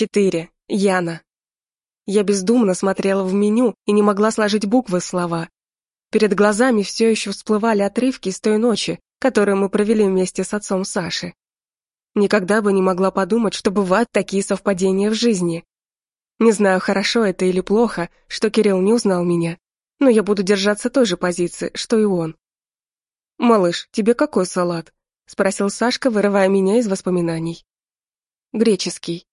Четыре. Яна. Я бездумно смотрела в меню и не могла сложить буквы слова. Перед глазами все еще всплывали отрывки с той ночи, которую мы провели вместе с отцом Саши. Никогда бы не могла подумать, что бывают такие совпадения в жизни. Не знаю, хорошо это или плохо, что Кирилл не узнал меня, но я буду держаться той же позиции, что и он. «Малыш, тебе какой салат?» — спросил Сашка, вырывая меня из воспоминаний. «Греческий».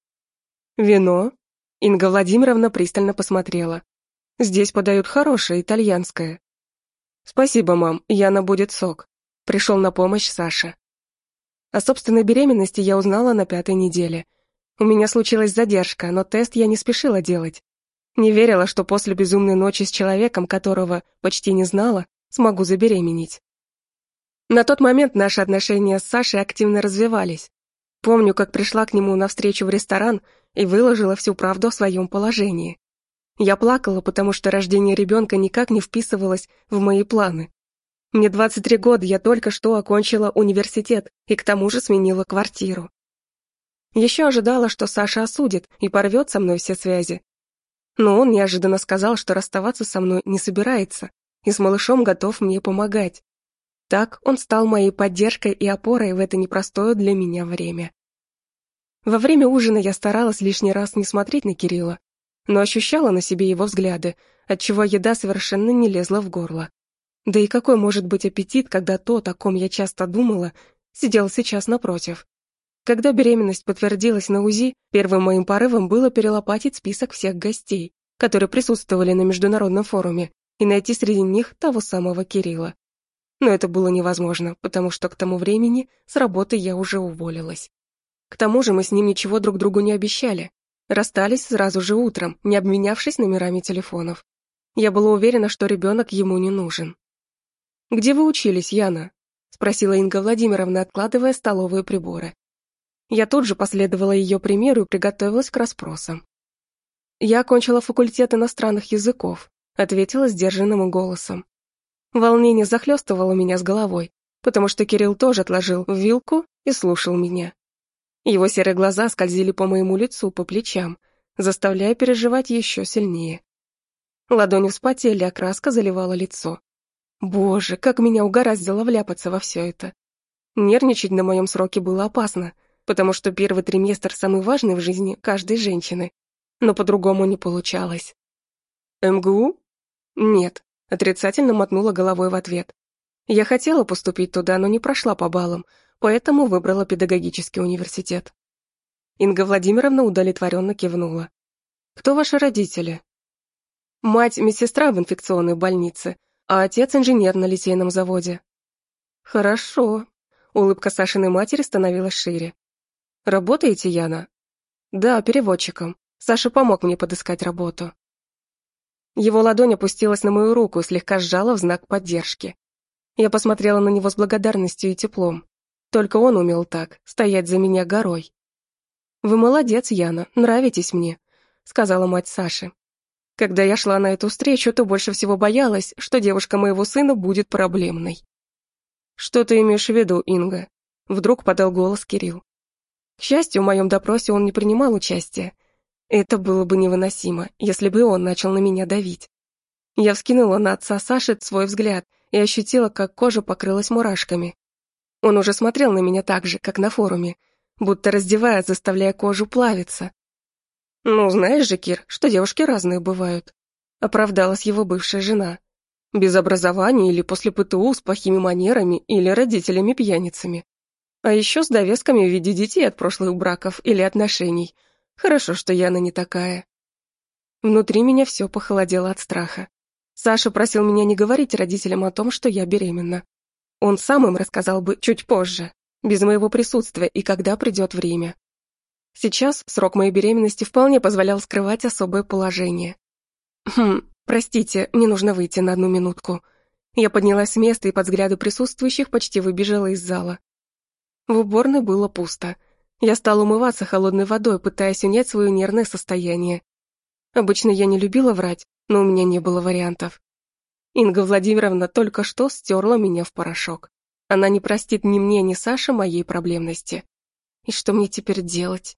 «Вино?» — Инга Владимировна пристально посмотрела. «Здесь подают хорошее, итальянское». «Спасибо, мам, Яна будет сок», — пришел на помощь Саша. О собственной беременности я узнала на пятой неделе. У меня случилась задержка, но тест я не спешила делать. Не верила, что после безумной ночи с человеком, которого почти не знала, смогу забеременеть. На тот момент наши отношения с Сашей активно развивались. Помню, как пришла к нему на встречу в ресторан и выложила всю правду о своем положении. Я плакала, потому что рождение ребенка никак не вписывалось в мои планы. Мне 23 года, я только что окончила университет и к тому же сменила квартиру. Еще ожидала, что Саша осудит и порвет со мной все связи. Но он неожиданно сказал, что расставаться со мной не собирается и с малышом готов мне помогать. Так он стал моей поддержкой и опорой в это непростое для меня время. Во время ужина я старалась лишний раз не смотреть на Кирилла, но ощущала на себе его взгляды, отчего еда совершенно не лезла в горло. Да и какой может быть аппетит, когда тот, о ком я часто думала, сидел сейчас напротив? Когда беременность подтвердилась на УЗИ, первым моим порывом было перелопатить список всех гостей, которые присутствовали на международном форуме, и найти среди них того самого Кирилла. Но это было невозможно, потому что к тому времени с работы я уже уволилась. К тому же мы с ним ничего друг другу не обещали. Расстались сразу же утром, не обменявшись номерами телефонов. Я была уверена, что ребенок ему не нужен. «Где вы учились, Яна?» — спросила Инга Владимировна, откладывая столовые приборы. Я тут же последовала ее примеру и приготовилась к расспросам. «Я окончила факультет иностранных языков», — ответила сдержанным голосом. Волнение захлестывало меня с головой, потому что Кирилл тоже отложил вилку и слушал меня. Его серые глаза скользили по моему лицу, по плечам, заставляя переживать еще сильнее. Ладони вспотели, а краска заливала лицо. Боже, как меня угораздило вляпаться во все это. Нервничать на моем сроке было опасно, потому что первый триместр самый важный в жизни каждой женщины. Но по-другому не получалось. МГУ? Нет, отрицательно мотнула головой в ответ. Я хотела поступить туда, но не прошла по баллам, поэтому выбрала педагогический университет. Инга Владимировна удовлетворенно кивнула. «Кто ваши родители?» «Мать медсестра в инфекционной больнице, а отец инженер на литейном заводе. Хорошо. Улыбка Сашиной матери становилась шире. Работаете, Яна? Да, переводчиком. Саша помог мне подыскать работу. Его ладонь опустилась на мою руку слегка сжала в знак поддержки. Я посмотрела на него с благодарностью и теплом. Только он умел так, стоять за меня горой. «Вы молодец, Яна, нравитесь мне», — сказала мать Саши. Когда я шла на эту встречу, то больше всего боялась, что девушка моего сына будет проблемной. «Что ты имеешь в виду, Инга?» Вдруг подал голос Кирилл. К счастью, в моем допросе он не принимал участия. Это было бы невыносимо, если бы он начал на меня давить. Я вскинула на отца Саши свой взгляд и ощутила, как кожа покрылась мурашками. Он уже смотрел на меня так же, как на форуме, будто раздевая, заставляя кожу плавиться. «Ну, знаешь же, Кир, что девушки разные бывают», — оправдалась его бывшая жена. «Без образования или после ПТУ с плохими манерами или родителями-пьяницами. А еще с довесками в виде детей от прошлых браков или отношений. Хорошо, что Яна не такая». Внутри меня все похолодело от страха. Саша просил меня не говорить родителям о том, что я беременна. Он сам им рассказал бы чуть позже, без моего присутствия и когда придет время. Сейчас срок моей беременности вполне позволял скрывать особое положение. Хм, простите, мне нужно выйти на одну минутку. Я поднялась с места и под взгляды присутствующих почти выбежала из зала. В уборной было пусто. Я стала умываться холодной водой, пытаясь унять свое нервное состояние. Обычно я не любила врать, но у меня не было вариантов. Инга Владимировна только что стерла меня в порошок. Она не простит ни мне, ни Саше моей проблемности. И что мне теперь делать?